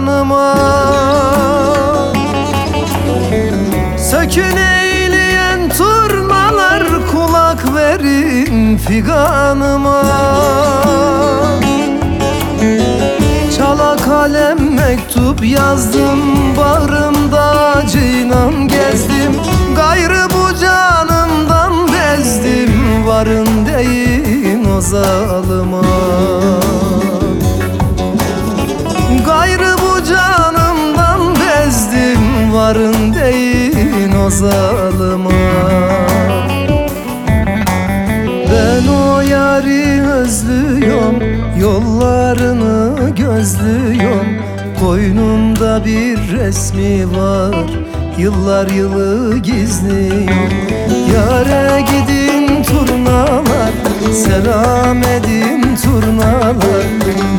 figanıma Sökün eğleyen turnalar kulak verin figanıma. Çala kalem mektup yazdım Bağrımda cinan gezdim. Gayrı bu canımdan bezdim Varın deyin o zalıma zalıma. Ben o yari özlüyorum Yollarını gözlüyorum. Koynumda bir resmi var Yıllar yılı gizliyorum Yare gidin turnalar Selam edin turnalar.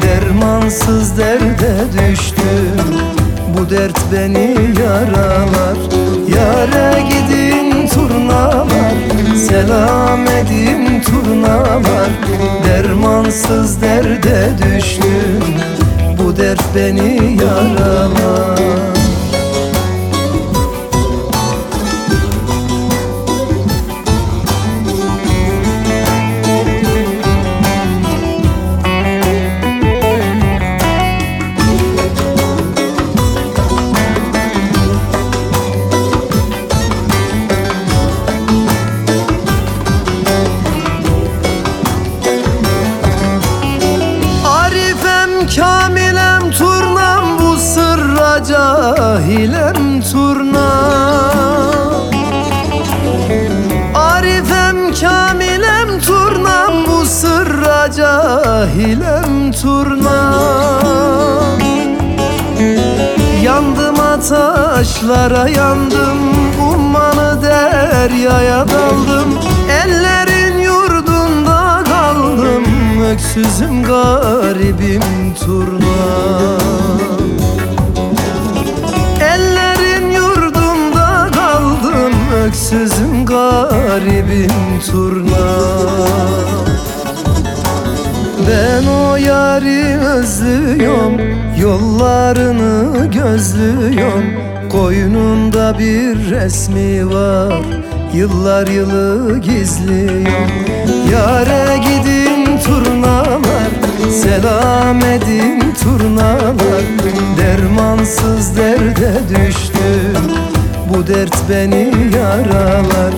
Dermansız derde düştüm Bu dert beni yaralar Dermansız derde düştüm. Bu dert beni yaralar cahilem turnam Yandım ataşlara yandım. Ummanı deryaya daldım. Ellerin yurdunda kaldım. Öksüzüm garibim turnam Ellerin yurdunda kaldım. Öksüzüm garibim turnam özlüyorum Yollarını gözlüyorum. Koynumda bir resmi var. Yıllar yılı gizliyorum. Yare gidin turnalar Selam edin turnalar. Dermansız derde düştüm Bu dert beni yaralar.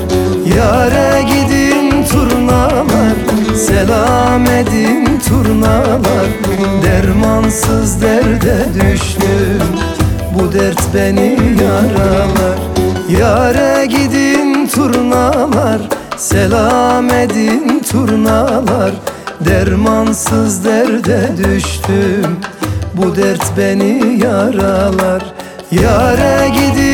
Yare gidin turnalar Selam edin turnalar Dermansız derde düştüm. Bu dert beni yaralar. Yare gidin turnalar Selam edin turnalar. Dermansız derde düştüm. Bu dert beni yaralar. Yare gidin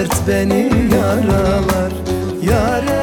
dert beni yaralar Yare